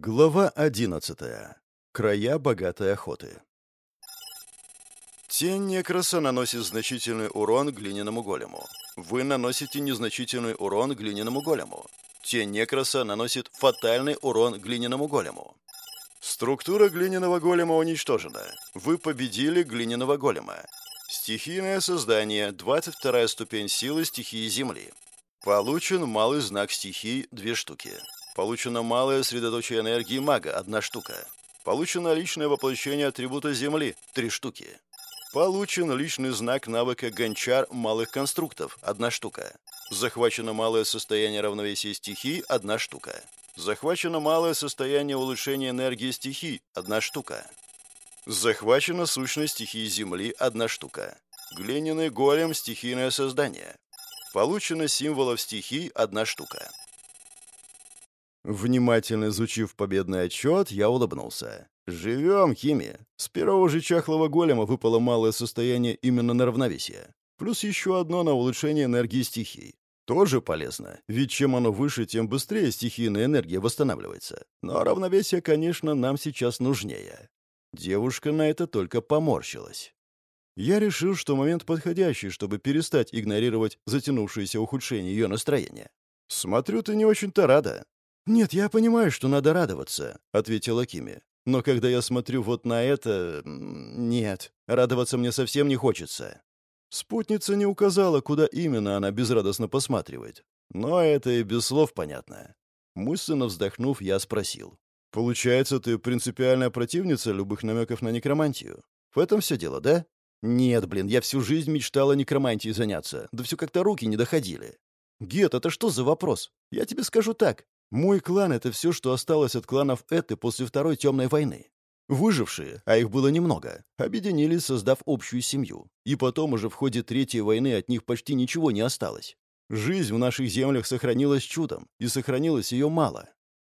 Глава 11. Края богатой охоты. Тень некраса наносит значительный урон глиняному голему. Вы наносите незначительный урон глиняному голему. Тень некраса наносит фатальный урон глиняному голему. Структура глиняного голема уничтожена. Вы победили глиняного голема. Стихийное создание, 22 ступень силы стихии Земли. Получен малый знак стихий, 2 штуки. Получено малое средоточие энергии мага – одна штука. Получено личное воплощение атрибута Земли – три штуки. Получен личный знак навыка гончар малых конструктов – одна штука. Захвачено малое состояние равновесия стихий – одна штука. Захвачено малое состояние улучшения энергии стихий – одна штука. Захвачена сущность стихии Земли – одна штука. Глиняный голем – стихийное создание. Получено символов стихий – одна штука. Внимательно изучив победный отчет, я улыбнулся. «Живем, химия. С первого же чахлого голема выпало малое состояние именно на равновесие. Плюс еще одно на улучшение энергии стихий. Тоже полезно, ведь чем оно выше, тем быстрее стихийная энергия восстанавливается. Но равновесие, конечно, нам сейчас нужнее». Девушка на это только поморщилась. Я решил, что момент подходящий, чтобы перестать игнорировать затянувшееся ухудшение ее настроения. «Смотрю, ты не очень-то рада», «Нет, я понимаю, что надо радоваться», — ответила Кими. «Но когда я смотрю вот на это... Нет, радоваться мне совсем не хочется». Спутница не указала, куда именно она безрадостно посматривает. Но это и без слов понятно. Мысленно вздохнув, я спросил. «Получается, ты принципиальная противница любых намеков на некромантию? В этом все дело, да?» «Нет, блин, я всю жизнь мечтала некромантией заняться, да все как-то руки не доходили». «Гет, это что за вопрос? Я тебе скажу так. Мой клан — это все, что осталось от кланов Эты после Второй Темной войны. Выжившие, а их было немного, объединились, создав общую семью. И потом уже в ходе Третьей войны от них почти ничего не осталось. Жизнь в наших землях сохранилась чудом, и сохранилось ее мало.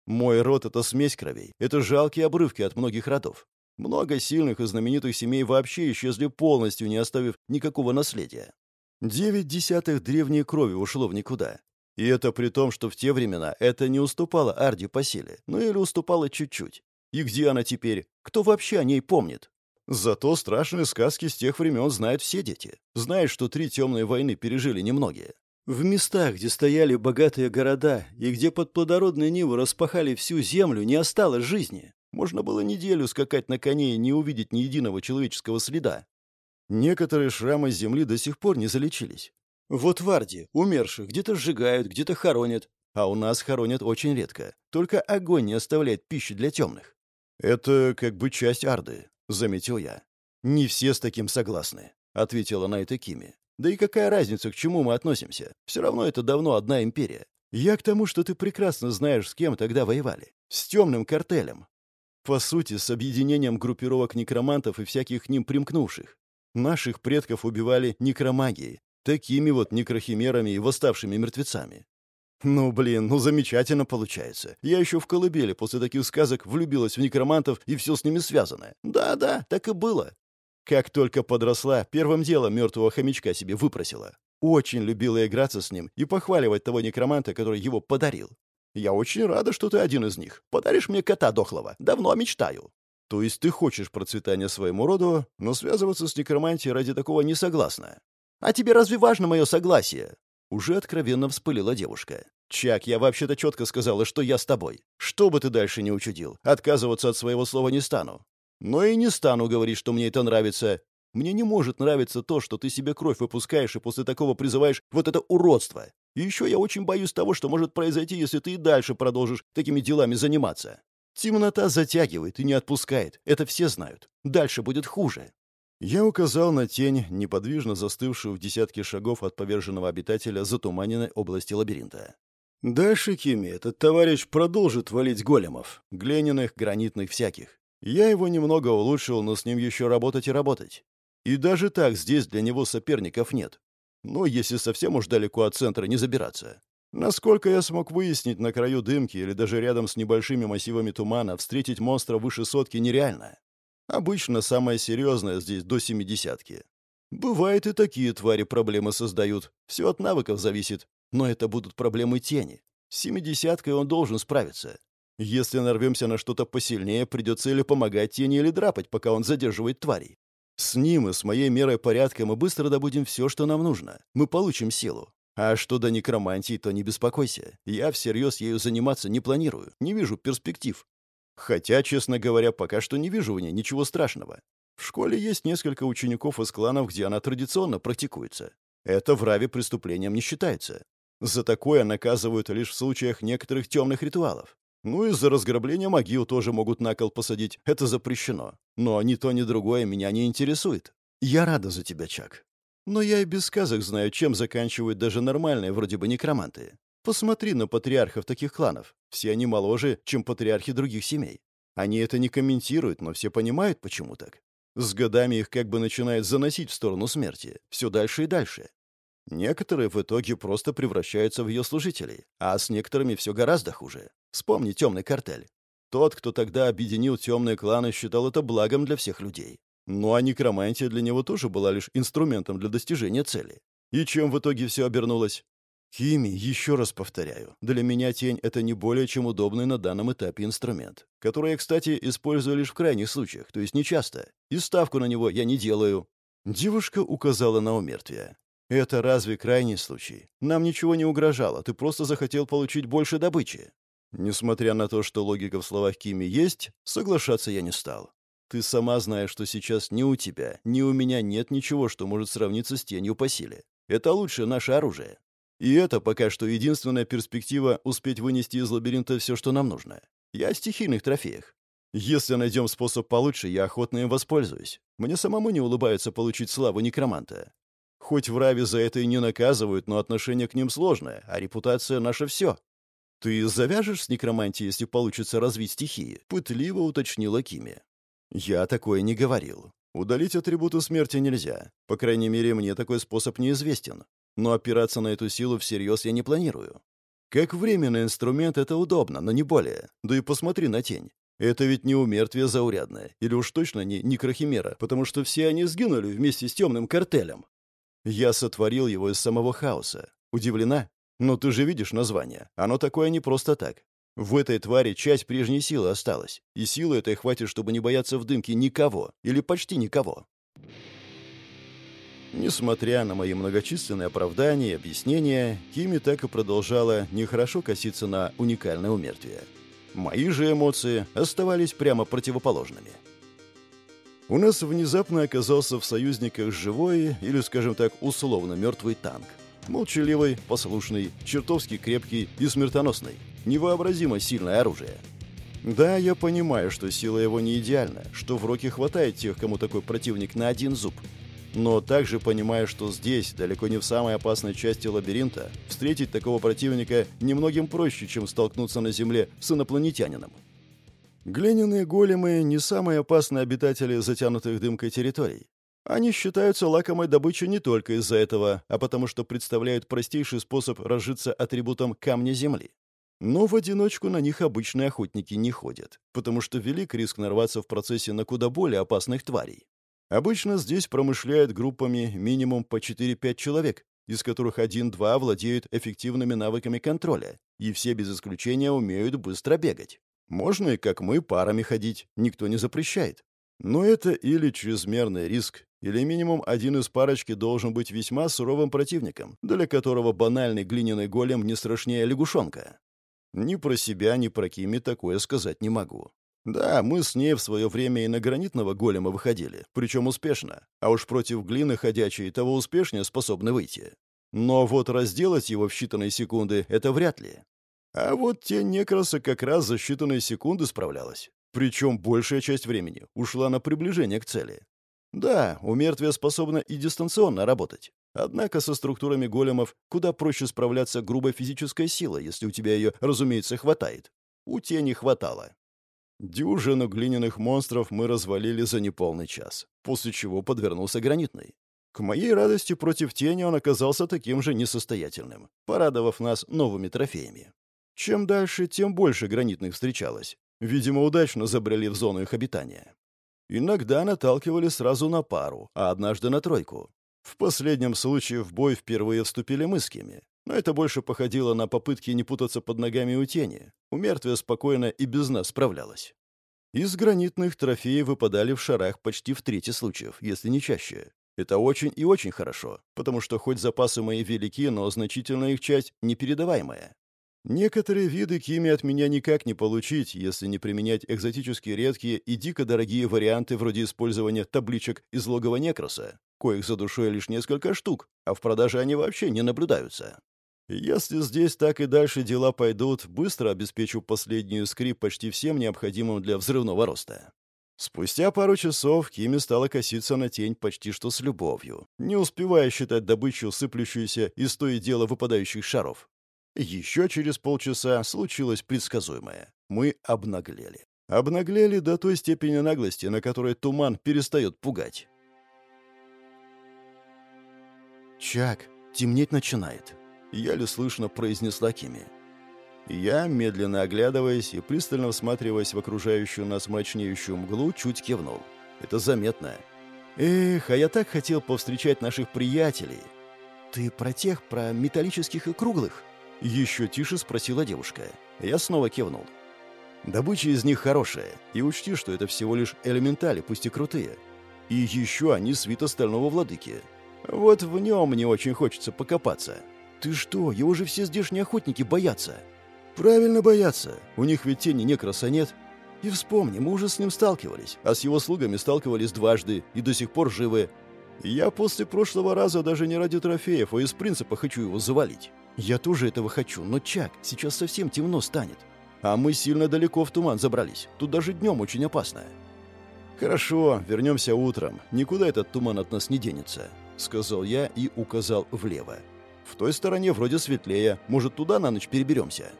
Мой род — это смесь кровей, это жалкие обрывки от многих родов. Много сильных и знаменитых семей вообще исчезли полностью, не оставив никакого наследия. Девять десятых древней крови ушло в никуда, и это при том, что в те времена это не уступало Арди по силе, ну или уступало чуть-чуть. И где она теперь? Кто вообще о ней помнит? Зато страшные сказки с тех времен знают все дети. Знают, что три темные войны пережили немногие. В местах, где стояли богатые города и где под плодородные нивы распахали всю землю, не осталось жизни. Можно было неделю скакать на коне и не увидеть ни единого человеческого следа. Некоторые шрамы земли до сих пор не залечились. Вот в Арде умерших где-то сжигают, где-то хоронят, а у нас хоронят очень редко. Только огонь не оставляет пищи для темных. Это как бы часть Арды, заметил я. Не все с таким согласны, ответила Найта Кими. Да и какая разница, к чему мы относимся? Все равно это давно одна империя. Я к тому, что ты прекрасно знаешь, с кем тогда воевали. С темным картелем. По сути, с объединением группировок некромантов и всяких к ним примкнувших. Наших предков убивали некромагией, Такими вот некрохимерами и восставшими мертвецами. Ну, блин, ну замечательно получается. Я еще в колыбели после таких сказок влюбилась в некромантов и все с ними связано. Да-да, так и было. Как только подросла, первым делом мертвого хомячка себе выпросила. Очень любила играться с ним и похваливать того некроманта, который его подарил. Я очень рада, что ты один из них. Подаришь мне кота дохлого. Давно мечтаю. То есть ты хочешь процветания своему роду, но связываться с некромантией ради такого не согласна. «А тебе разве важно мое согласие?» Уже откровенно вспылила девушка. «Чак, я вообще-то четко сказала, что я с тобой. Что бы ты дальше не учудил, отказываться от своего слова не стану. Но и не стану говорить, что мне это нравится. Мне не может нравиться то, что ты себе кровь выпускаешь и после такого призываешь вот это уродство. И еще я очень боюсь того, что может произойти, если ты и дальше продолжишь такими делами заниматься. Темнота затягивает и не отпускает. Это все знают. Дальше будет хуже. Я указал на тень, неподвижно застывшую в десятке шагов от поверженного обитателя затуманенной области лабиринта. Дальше Кими этот товарищ продолжит валить големов, глиняных, гранитных всяких. Я его немного улучшил, но с ним еще работать и работать. И даже так здесь для него соперников нет. Ну, если совсем уж далеко от центра не забираться. Насколько я смог выяснить, на краю дымки или даже рядом с небольшими массивами тумана встретить монстра выше сотки нереально. Обычно самое серьезное здесь до семидесятки. Бывает и такие твари проблемы создают. Все от навыков зависит. Но это будут проблемы тени. С семидесяткой он должен справиться. Если нарвемся на что-то посильнее, придется или помогать тени, или драпать, пока он задерживает тварей. С ним и с моей мерой порядка мы быстро добудем все, что нам нужно. Мы получим силу. А что до некромантии, то не беспокойся. Я всерьез ею заниматься не планирую, не вижу перспектив. Хотя, честно говоря, пока что не вижу в ней ничего страшного. В школе есть несколько учеников из кланов, где она традиционно практикуется. Это в Раве преступлением не считается. За такое наказывают лишь в случаях некоторых темных ритуалов. Ну и за разграбление могил тоже могут на кол посадить. Это запрещено. Но ни то, ни другое меня не интересует. Я рада за тебя, Чак. Но я и без сказок знаю, чем заканчивают даже нормальные, вроде бы некроманты. Посмотри на патриархов таких кланов. Все они моложе, чем патриархи других семей. Они это не комментируют, но все понимают, почему так. С годами их как бы начинает заносить в сторону смерти. Все дальше и дальше. Некоторые в итоге просто превращаются в ее служителей, а с некоторыми все гораздо хуже. Вспомни темный картель. Тот, кто тогда объединил темные кланы, считал это благом для всех людей. Ну а некромантия для него тоже была лишь инструментом для достижения цели. И чем в итоге все обернулось? Хими, еще раз повторяю, для меня тень — это не более чем удобный на данном этапе инструмент, который я, кстати, использую лишь в крайних случаях, то есть нечасто, и ставку на него я не делаю. Девушка указала на умертвие. «Это разве крайний случай? Нам ничего не угрожало, ты просто захотел получить больше добычи». Несмотря на то, что логика в словах Кими есть, соглашаться я не стал. Ты сама знаешь, что сейчас ни у тебя, ни у меня нет ничего, что может сравниться с тенью по силе. Это лучшее наше оружие. И это пока что единственная перспектива успеть вынести из лабиринта все, что нам нужно. Я о стихийных трофеях. Если найдем способ получше, я охотно им воспользуюсь. Мне самому не улыбается получить славу некроманта. Хоть в Раве за это и не наказывают, но отношение к ним сложное, а репутация — наше все. «Ты завяжешь с некромантией, если получится развить стихии?» — пытливо уточнила Кими. Я такое не говорил. Удалить атрибуты смерти нельзя. По крайней мере, мне такой способ неизвестен. Но опираться на эту силу всерьез я не планирую. Как временный инструмент это удобно, но не более. Да и посмотри на тень. Это ведь не умертвие заурядное, или уж точно не некрохимера, потому что все они сгинули вместе с темным картелем. Я сотворил его из самого хаоса. Удивлена? Но ты же видишь название. Оно такое не просто так. В этой твари часть прежней силы осталась, и силы этой хватит, чтобы не бояться в дымке никого, или почти никого. Несмотря на мои многочисленные оправдания и объяснения, Кими так и продолжала нехорошо коситься на уникальное умертвие. Мои же эмоции оставались прямо противоположными. У нас внезапно оказался в союзниках живой, или, скажем так, условно мертвый танк. Молчаливый, послушный, чертовски крепкий и смертоносный невообразимо сильное оружие. Да, я понимаю, что сила его не идеальна, что в Роке хватает тех, кому такой противник на один зуб. Но также понимаю, что здесь, далеко не в самой опасной части лабиринта, встретить такого противника немногим проще, чем столкнуться на Земле с инопланетянином. Глиняные големы — не самые опасные обитатели затянутых дымкой территорий. Они считаются лакомой добычей не только из-за этого, а потому что представляют простейший способ разжиться атрибутом камня Земли. Но в одиночку на них обычные охотники не ходят, потому что велик риск нарваться в процессе на куда более опасных тварей. Обычно здесь промышляют группами минимум по 4-5 человек, из которых один-два владеют эффективными навыками контроля, и все без исключения умеют быстро бегать. Можно и, как мы, парами ходить, никто не запрещает. Но это или чрезмерный риск, или минимум один из парочки должен быть весьма суровым противником, для которого банальный глиняный голем не страшнее лягушонка. Ни про себя, ни про Кими такое сказать не могу. Да, мы с ней в свое время и на гранитного голема выходили, причем успешно, а уж против глины ходячей того успешнее способны выйти. Но вот разделать его в считанные секунды — это вряд ли. А вот тень некраса как раз за считанные секунды справлялась. Причем большая часть времени ушла на приближение к цели. Да, у мертвия способна и дистанционно работать. Однако со структурами големов куда проще справляться грубой физической силой, если у тебя ее, разумеется, хватает. У тени хватало. Дюжину глиняных монстров мы развалили за неполный час, после чего подвернулся гранитный. К моей радости против тени он оказался таким же несостоятельным, порадовав нас новыми трофеями. Чем дальше, тем больше гранитных встречалось. Видимо, удачно забрели в зону их обитания. Иногда наталкивали сразу на пару, а однажды на тройку. В последнем случае в бой впервые вступили мы с Кими. Но это больше походило на попытки не путаться под ногами у тени. У мертвия спокойно и без нас справлялась. Из гранитных трофеев выпадали в шарах почти в трети случаев, если не чаще. Это очень и очень хорошо, потому что хоть запасы мои велики, но значительная их часть непередаваемая. Некоторые виды кими от меня никак не получить, если не применять экзотически редкие и дико дорогие варианты вроде использования табличек из логова некроса, коих за душой лишь несколько штук, а в продаже они вообще не наблюдаются. Если здесь так и дальше дела пойдут, быстро обеспечу последнюю скрип почти всем необходимым для взрывного роста. Спустя пару часов Кими стала коситься на тень почти что с любовью, не успевая считать добычу, сыплющуюся из то и дело выпадающих шаров. Еще через полчаса случилось предсказуемое. Мы обнаглели. Обнаглели до той степени наглости, на которой туман перестает пугать. «Чак, темнеть начинает», — еле слышно произнесла Кими. Я, медленно оглядываясь и пристально всматриваясь в окружающую нас мрачнеющую мглу, чуть кивнул. Это заметно. Эх, а я так хотел повстречать наших приятелей. Ты про тех, про металлических и круглых? Еще тише спросила девушка. Я снова кивнул. Добыча из них хорошая, и учти, что это всего лишь элементали, пусть и крутые. И еще они свита стального владыки. Вот в нем мне очень хочется покопаться. Ты что, его же все здешние охотники боятся. Правильно боятся. У них ведь тени некраса нет. И вспомни, мы уже с ним сталкивались, а с его слугами сталкивались дважды и до сих пор живы. Я после прошлого раза даже не ради трофеев, а из принципа хочу его завалить. Я тоже этого хочу, но Чак, сейчас совсем темно станет. А мы сильно далеко в туман забрались. Тут даже днем очень опасно. Хорошо, вернемся утром. Никуда этот туман от нас не денется, сказал я и указал влево. В той стороне вроде светлее. Может, туда на ночь переберемся?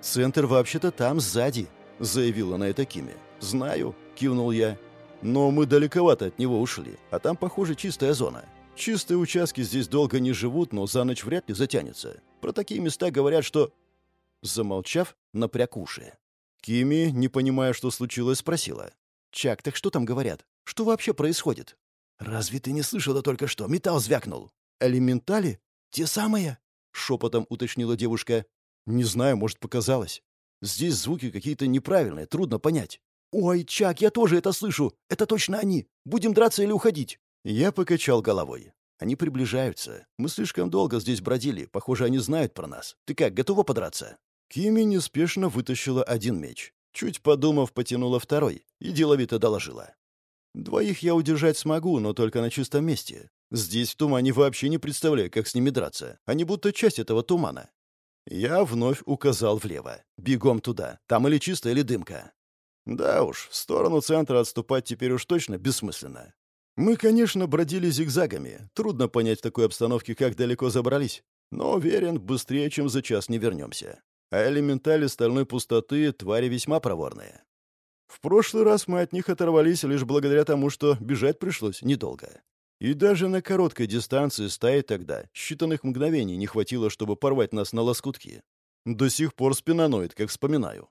Центр вообще-то там, сзади, заявила на это Кими. Знаю, кивнул я. Но мы далековато от него ушли, а там, похоже, чистая зона. Чистые участки здесь долго не живут, но за ночь вряд ли затянется. Про такие места говорят, что...» Замолчав, напряг уши. Кими, не понимая, что случилось, спросила. «Чак, так что там говорят? Что вообще происходит?» «Разве ты не слышала только что? Металл звякнул». «Элементали? Те самые?» — шепотом уточнила девушка. «Не знаю, может, показалось. Здесь звуки какие-то неправильные, трудно понять». «Ой, Чак, я тоже это слышу. Это точно они. Будем драться или уходить?» Я покачал головой. Они приближаются. Мы слишком долго здесь бродили. Похоже, они знают про нас. Ты как, готова подраться?» Кими неспешно вытащила один меч. Чуть подумав, потянула второй и деловито доложила. «Двоих я удержать смогу, но только на чистом месте. Здесь в тумане вообще не представляю, как с ними драться. Они будто часть этого тумана». Я вновь указал влево. «Бегом туда. Там или чисто, или дымка». Да уж, в сторону центра отступать теперь уж точно бессмысленно. Мы, конечно, бродили зигзагами. Трудно понять в такой обстановке, как далеко забрались. Но уверен, быстрее, чем за час не вернемся. А элементали стальной пустоты — твари весьма проворные. В прошлый раз мы от них оторвались лишь благодаря тому, что бежать пришлось недолго. И даже на короткой дистанции стаи тогда считанных мгновений не хватило, чтобы порвать нас на лоскутки. До сих пор спина ноет, как вспоминаю.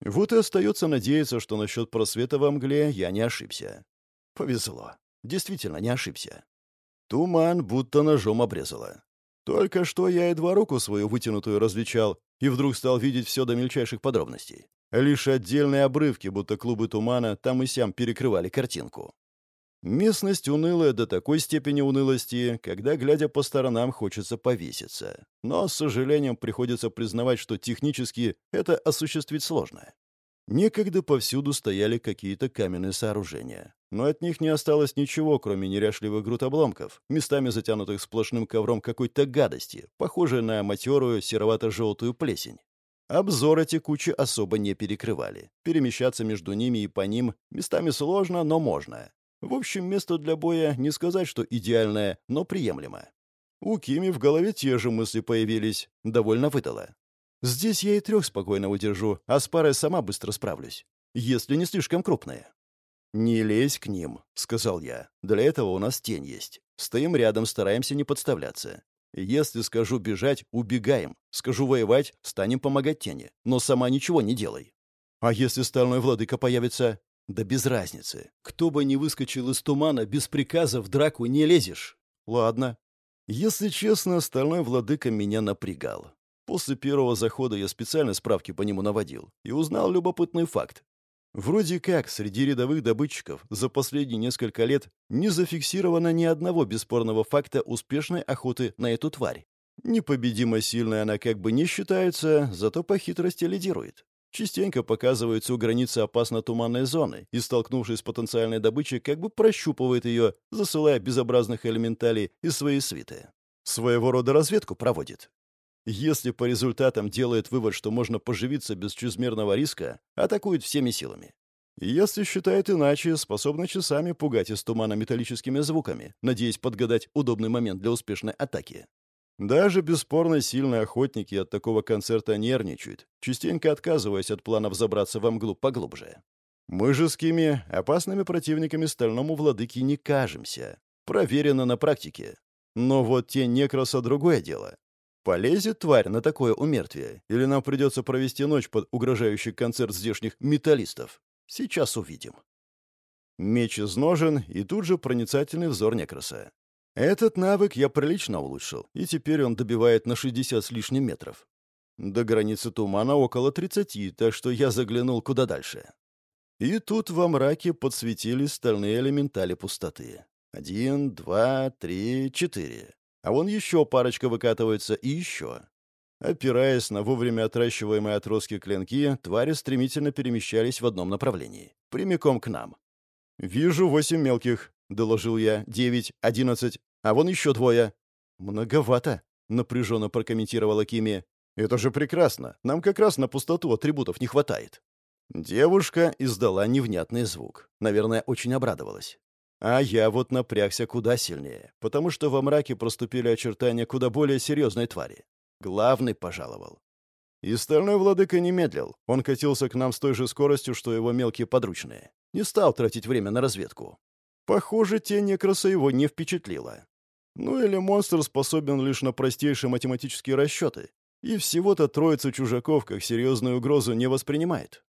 Вот и остается надеяться, что насчет просвета во мгле я не ошибся. Повезло. Действительно, не ошибся. Туман будто ножом обрезало. Только что я едва руку свою вытянутую различал и вдруг стал видеть все до мельчайших подробностей. Лишь отдельные обрывки, будто клубы тумана, там и сям перекрывали картинку. Местность унылая до такой степени унылости, когда, глядя по сторонам, хочется повеситься. Но, с сожалением, приходится признавать, что технически это осуществить сложно. Некогда повсюду стояли какие-то каменные сооружения. Но от них не осталось ничего, кроме неряшливых груд обломков, местами затянутых сплошным ковром какой-то гадости, похожей на матерую серовато-желтую плесень. Обзор эти кучи особо не перекрывали. Перемещаться между ними и по ним местами сложно, но можно. В общем, место для боя не сказать, что идеальное, но приемлемо. У Кими в голове те же мысли появились. Довольно выдала. Здесь я и трех спокойно удержу, а с парой сама быстро справлюсь. Если не слишком крупные. «Не лезь к ним», — сказал я. «Для этого у нас тень есть. Стоим рядом, стараемся не подставляться. Если скажу бежать, убегаем. Скажу воевать, станем помогать тени. Но сама ничего не делай. А если стальной владыка появится? Да без разницы. Кто бы ни выскочил из тумана, без приказа в драку не лезешь. Ладно. Если честно, стальной владыка меня напрягал. После первого захода я специально справки по нему наводил и узнал любопытный факт. Вроде как среди рядовых добытчиков за последние несколько лет не зафиксировано ни одного бесспорного факта успешной охоты на эту тварь. Непобедимо сильная она как бы не считается, зато по хитрости лидирует. Частенько показывается у границы опасно-туманной зоны и, столкнувшись с потенциальной добычей, как бы прощупывает ее, засылая безобразных элементалей из своей свиты. Своего рода разведку проводит. Если по результатам делает вывод, что можно поживиться без чрезмерного риска, атакует всеми силами. Если считает иначе, способна часами пугать из тумана металлическими звуками, надеясь подгадать удобный момент для успешной атаки. Даже бесспорно сильные охотники от такого концерта нервничают, частенько отказываясь от планов забраться во мглу поглубже. Мы же с Кими опасными противниками стальному владыке не кажемся. Проверено на практике. Но вот те некроса другое дело. Полезет тварь на такое умертвие? Или нам придется провести ночь под угрожающий концерт здешних металлистов? Сейчас увидим. Меч изножен, и тут же проницательный взор некроса. Этот навык я прилично улучшил, и теперь он добивает на 60 с лишним метров. До границы тумана около 30, так что я заглянул куда дальше. И тут во мраке подсветились стальные элементали пустоты. Один, два, три, четыре. А вон еще парочка выкатывается и еще. Опираясь на вовремя отращиваемые отростки клинки, твари стремительно перемещались в одном направлении. Прямиком к нам. «Вижу восемь мелких», — доложил я. «Девять, одиннадцать. А вон еще двое». «Многовато», — напряженно прокомментировала Кими. «Это же прекрасно. Нам как раз на пустоту атрибутов не хватает». Девушка издала невнятный звук. Наверное, очень обрадовалась. А я вот напрягся куда сильнее, потому что во мраке проступили очертания куда более серьезной твари. Главный пожаловал. И стальной владыка не медлил. Он катился к нам с той же скоростью, что его мелкие подручные. Не стал тратить время на разведку. Похоже, тень некраса его не впечатлила. Ну или монстр способен лишь на простейшие математические расчеты. И всего-то троица чужаков как серьезную угрозу не воспринимает.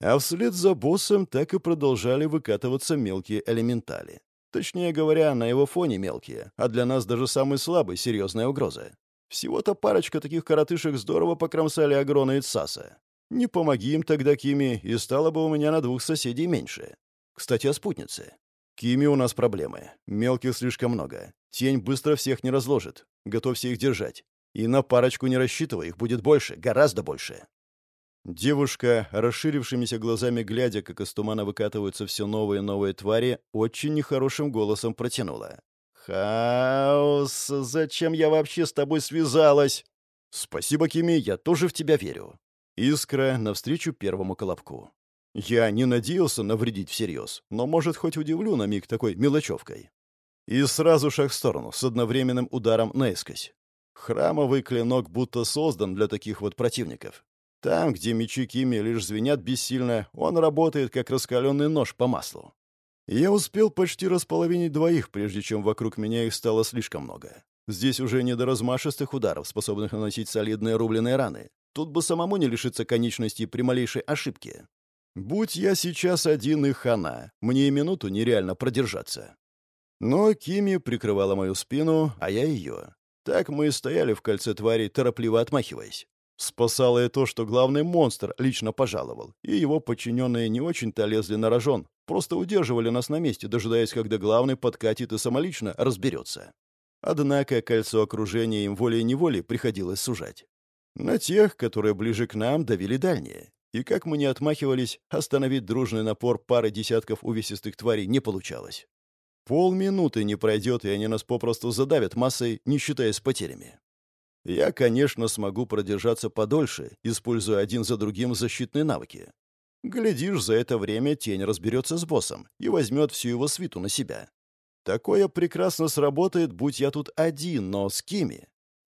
А вслед за боссом так и продолжали выкатываться мелкие элементали. Точнее говоря, на его фоне мелкие, а для нас даже самый слабый серьезная угроза. Всего-то парочка таких коротышек здорово покромсали Агрона и Цаса. Не помоги им тогда Кими, и стало бы у меня на двух соседей меньше. Кстати, о спутнице. Кими у нас проблемы. Мелких слишком много. Тень быстро всех не разложит. Готовься их держать. И на парочку не рассчитывай, их будет больше, гораздо больше. Девушка, расширившимися глазами глядя, как из тумана выкатываются все новые и новые твари, очень нехорошим голосом протянула. «Хаос, зачем я вообще с тобой связалась?» «Спасибо, Кими, я тоже в тебя верю». Искра навстречу первому колобку. Я не надеялся навредить всерьез, но, может, хоть удивлю на миг такой мелочевкой. И сразу шаг в сторону, с одновременным ударом наискось. Храмовый клинок будто создан для таких вот противников. Там, где мечи Кими лишь звенят бессильно, он работает, как раскаленный нож по маслу. Я успел почти располовинить двоих, прежде чем вокруг меня их стало слишком много. Здесь уже не до размашистых ударов, способных наносить солидные рубленые раны. Тут бы самому не лишиться конечностей при малейшей ошибке. Будь я сейчас один и хана, мне и минуту нереально продержаться. Но Кими прикрывала мою спину, а я ее. Так мы и стояли в кольце твари, торопливо отмахиваясь. Спасало и то, что главный монстр лично пожаловал, и его подчиненные не очень-то лезли на рожон, просто удерживали нас на месте, дожидаясь, когда главный подкатит и самолично разберется. Однако кольцо окружения им волей-неволей приходилось сужать. На тех, которые ближе к нам, давили дальние. И как мы не отмахивались, остановить дружный напор пары десятков увесистых тварей не получалось. Полминуты не пройдет, и они нас попросту задавят массой, не считаясь потерями. Я, конечно, смогу продержаться подольше, используя один за другим защитные навыки. Глядишь, за это время тень разберется с боссом и возьмет всю его свиту на себя. Такое прекрасно сработает, будь я тут один, но с Кими.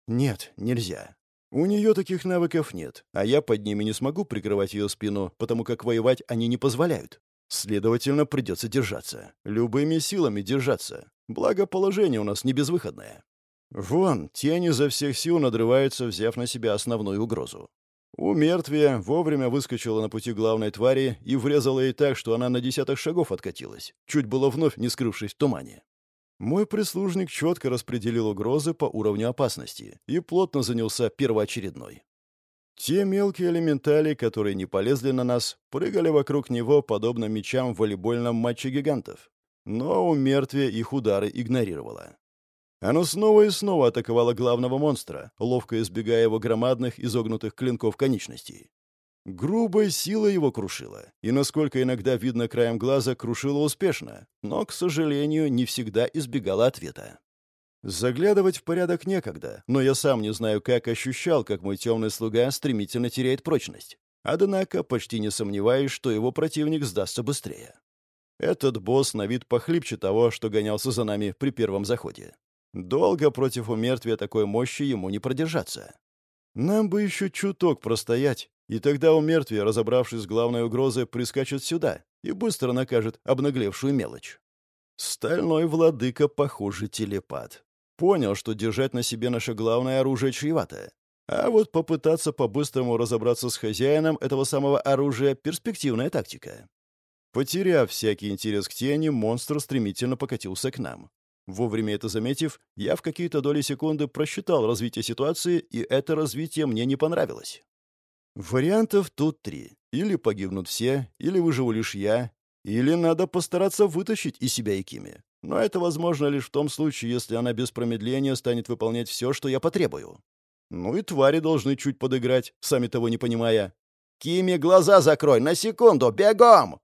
Нет, нельзя. У нее таких навыков нет, а я под ними не смогу прикрывать ее спину, потому как воевать они не позволяют. Следовательно, придется держаться. Любыми силами держаться. Благо, положение у нас не безвыходное. Вон, тень изо всех сил надрывается, взяв на себя основную угрозу. У мертвия вовремя выскочила на пути главной твари и врезала ей так, что она на десяток шагов откатилась, чуть было вновь не скрывшись в тумане. Мой прислужник четко распределил угрозы по уровню опасности и плотно занялся первоочередной. Те мелкие элементали, которые не полезли на нас, прыгали вокруг него, подобно мечам в волейбольном матче гигантов. Но у мертвия их удары игнорировало. Оно снова и снова атаковало главного монстра, ловко избегая его громадных изогнутых клинков конечностей. Грубой силой его крушило, и, насколько иногда видно краем глаза, крушило успешно, но, к сожалению, не всегда избегало ответа. Заглядывать в порядок некогда, но я сам не знаю, как ощущал, как мой темный слуга стремительно теряет прочность. Однако почти не сомневаюсь, что его противник сдастся быстрее. Этот босс на вид похлипче того, что гонялся за нами при первом заходе. Долго против умертвия такой мощи ему не продержаться. Нам бы еще чуток простоять, и тогда у мертвия, разобравшись с главной угрозой, прискачет сюда и быстро накажет обнаглевшую мелочь. Стальной владыка, похоже, телепат. Понял, что держать на себе наше главное оружие чревато. А вот попытаться по-быстрому разобраться с хозяином этого самого оружия — перспективная тактика. Потеряв всякий интерес к тени, монстр стремительно покатился к нам. Вовремя это заметив, я в какие-то доли секунды просчитал развитие ситуации, и это развитие мне не понравилось. Вариантов тут три. Или погибнут все, или выживу лишь я, или надо постараться вытащить из себя Якими. Но это возможно лишь в том случае, если она без промедления станет выполнять все, что я потребую. Ну и твари должны чуть подыграть, сами того не понимая. «Кими, глаза закрой! На секунду! Бегом!»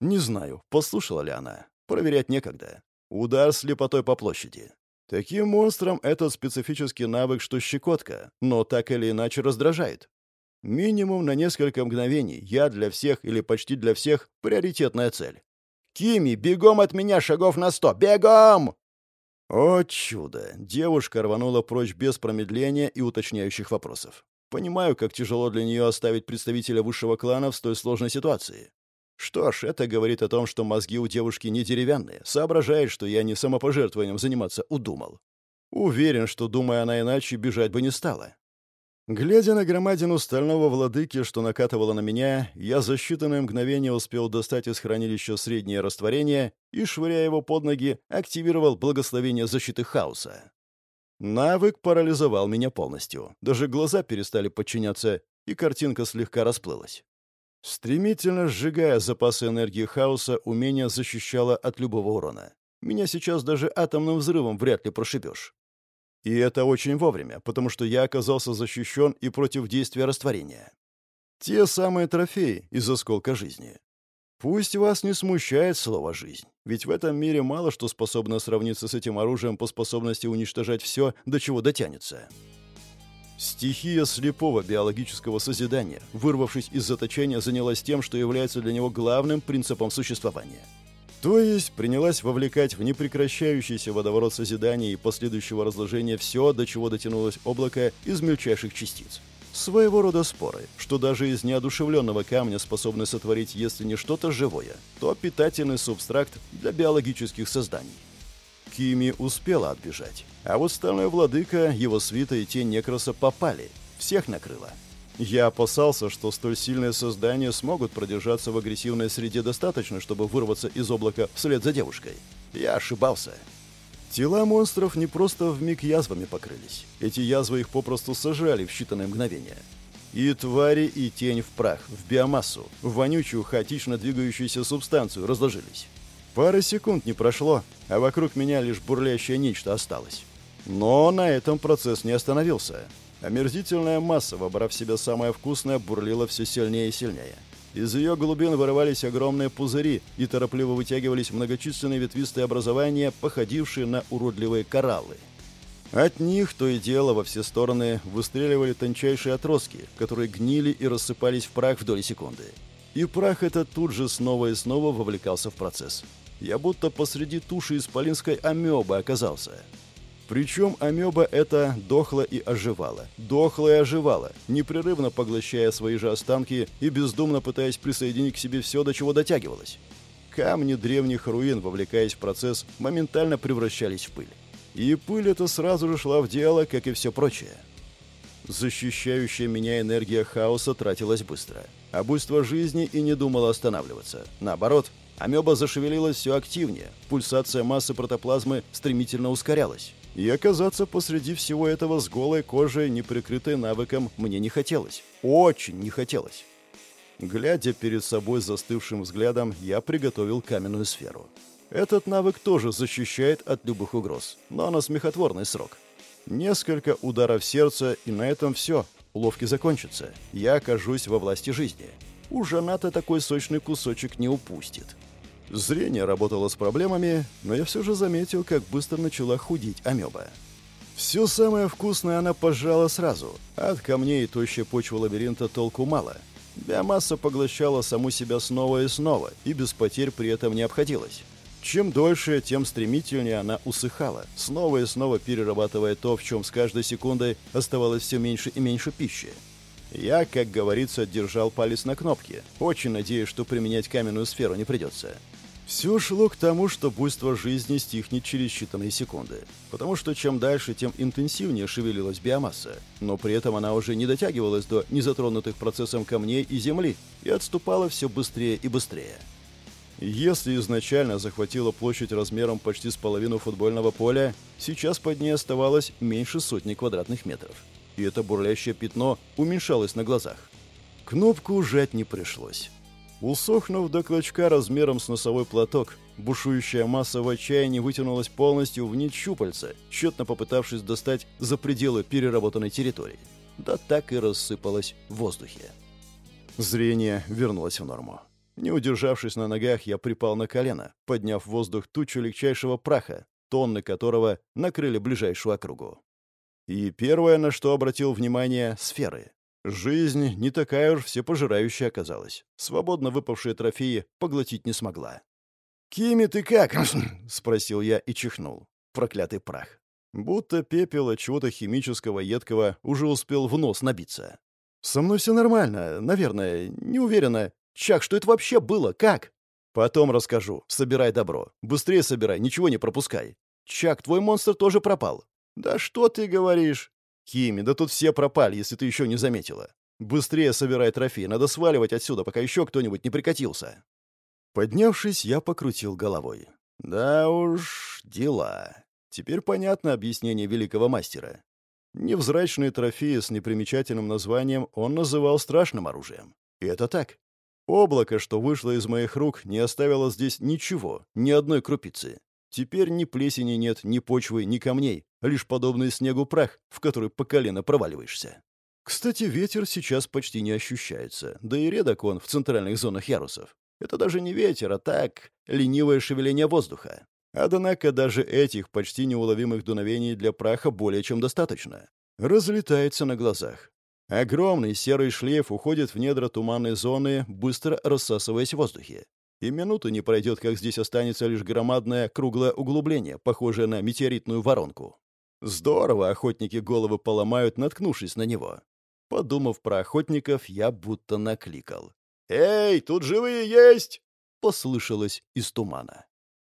Не знаю, послушала ли она. Проверять некогда. Удар слепотой по площади. Таким монстрам этот специфический навык, что щекотка, но так или иначе раздражает. Минимум на несколько мгновений я для всех или почти для всех приоритетная цель. «Кими, бегом от меня шагов на сто! Бегом!» О чудо! Девушка рванула прочь без промедления и уточняющих вопросов. Понимаю, как тяжело для нее оставить представителя высшего клана в столь сложной ситуации. Что ж, это говорит о том, что мозги у девушки не деревянные, соображает, что я не самопожертвованием заниматься удумал. Уверен, что, думая она иначе, бежать бы не стала. Глядя на громадину стального владыки, что накатывало на меня, я за считанные мгновения успел достать из хранилища среднее растворение и, швыряя его под ноги, активировал благословение защиты хаоса. Навык парализовал меня полностью. Даже глаза перестали подчиняться, и картинка слегка расплылась. Стремительно сжигая запасы энергии хаоса, умение защищало от любого урона. Меня сейчас даже атомным взрывом вряд ли прошибешь. И это очень вовремя, потому что я оказался защищен и против действия растворения. Те самые трофеи из осколка жизни. Пусть вас не смущает слово «жизнь», ведь в этом мире мало что способно сравниться с этим оружием по способности уничтожать все, до чего дотянется. Стихия слепого биологического созидания, вырвавшись из заточения, занялась тем, что является для него главным принципом существования — то есть принялась вовлекать в непрекращающийся водоворот созидания и последующего разложения все, до чего дотянулось облако из мельчайших частиц. Своего рода споры, что даже из неодушевленного камня способны сотворить, если не что-то живое, то питательный субстракт для биологических созданий. Кими успела отбежать, а вот стальной владыка, его свита и тень Некроса попали, всех накрыло. Я опасался, что столь сильные создания смогут продержаться в агрессивной среде достаточно, чтобы вырваться из облака вслед за девушкой. Я ошибался. Тела монстров не просто вмиг язвами покрылись. Эти язвы их попросту сожрали в считанные мгновения. И твари, и тень в прах, в биомассу, в вонючую, хаотично двигающуюся субстанцию разложились. Пара секунд не прошло, а вокруг меня лишь бурлящее нечто осталось. Но на этом процесс не остановился. Омерзительная масса, вобрав в себя самое вкусное, бурлила все сильнее и сильнее. Из ее глубин вырывались огромные пузыри и торопливо вытягивались многочисленные ветвистые образования, походившие на уродливые кораллы. От них то и дело во все стороны выстреливали тончайшие отростки, которые гнили и рассыпались в прах в доли секунды. И прах этот тут же снова и снова вовлекался в процесс. Я будто посреди туши исполинской амебы оказался. Причем амеба эта дохла и оживала, дохла и оживала, непрерывно поглощая свои же останки и бездумно пытаясь присоединить к себе все, до чего дотягивалась. Камни древних руин, вовлекаясь в процесс, моментально превращались в пыль. И пыль эта сразу же шла в дело, как и все прочее. Защищающая меня энергия хаоса тратилась быстро. А буйство жизни и не думало останавливаться. Наоборот, амеба зашевелилась все активнее, пульсация массы протоплазмы стремительно ускорялась. И оказаться посреди всего этого с голой кожей, не прикрытой навыком, мне не хотелось. Очень не хотелось. Глядя перед собой застывшим взглядом, я приготовил каменную сферу. Этот навык тоже защищает от любых угроз, но на смехотворный срок. Несколько ударов сердца, и на этом все. Уловки закончатся. Я окажусь во власти жизни. У Жаната такой сочный кусочек не упустит. Зрение работало с проблемами, но я все же заметил, как быстро начала худеть амеба. Все самое вкусное она пожала сразу. От камней и тощей почвы лабиринта толку мало. Биомасса поглощала саму себя снова и снова, и без потерь при этом не обходилась. Чем дольше, тем стремительнее она усыхала, снова и снова перерабатывая то, в чем с каждой секундой оставалось все меньше и меньше пищи. Я, как говорится, держал палец на кнопке, очень надеясь, что применять каменную сферу не придется. Все шло к тому, что буйство жизни стихнет через считанные секунды, потому что чем дальше, тем интенсивнее шевелилась биомасса, но при этом она уже не дотягивалась до незатронутых процессом камней и земли и отступала все быстрее и быстрее. Если изначально захватила площадь размером почти с половину футбольного поля, сейчас под ней оставалось меньше сотни квадратных метров. И это бурлящее пятно уменьшалось на глазах. Кнопку ужать не пришлось. Усохнув до клочка размером с носовой платок, бушующая масса в отчаянии вытянулась полностью в нить щупальца, тщетно попытавшись достать за пределы переработанной территории. Да так и рассыпалась в воздухе. Зрение вернулось в норму. Не удержавшись на ногах, я припал на колено, подняв в воздух тучу легчайшего праха, тонны которого накрыли ближайшую округу. И первое, на что обратил внимание — сферы. Жизнь не такая уж всепожирающая оказалась. Свободно выпавшие трофеи поглотить не смогла. «Кими, ты как?» — спросил я и чихнул. Проклятый прах. Будто пепел от чего-то химического, едкого уже успел в нос набиться. «Со мной все нормально, наверное, не уверена. Чак, что это вообще было? Как?» «Потом расскажу. Собирай добро. Быстрее собирай, ничего не пропускай. Чак, твой монстр тоже пропал». «Да что ты говоришь?» «Хими, да тут все пропали, если ты еще не заметила. Быстрее собирай трофей, надо сваливать отсюда, пока еще кто-нибудь не прикатился». Поднявшись, я покрутил головой. «Да уж, дела. Теперь понятно объяснение великого мастера. Невзрачные трофеи с непримечательным названием он называл страшным оружием. И это так. Облако, что вышло из моих рук, не оставило здесь ничего, ни одной крупицы. Теперь ни плесени нет, ни почвы, ни камней, лишь подобный снегу прах, в который по колено проваливаешься. Кстати, ветер сейчас почти не ощущается, да и редок он в центральных зонах ярусов. Это даже не ветер, а так, ленивое шевеление воздуха. Однако даже этих почти неуловимых дуновений для праха более чем достаточно. Разлетается на глазах. Огромный серый шлейф уходит в недра туманной зоны, быстро рассасываясь в воздухе. И минуты не пройдет, как здесь останется лишь громадное круглое углубление, похожее на метеоритную воронку. Здорово охотники головы поломают, наткнувшись на него. Подумав про охотников, я будто накликал. «Эй, тут живые есть!» — послышалось из тумана.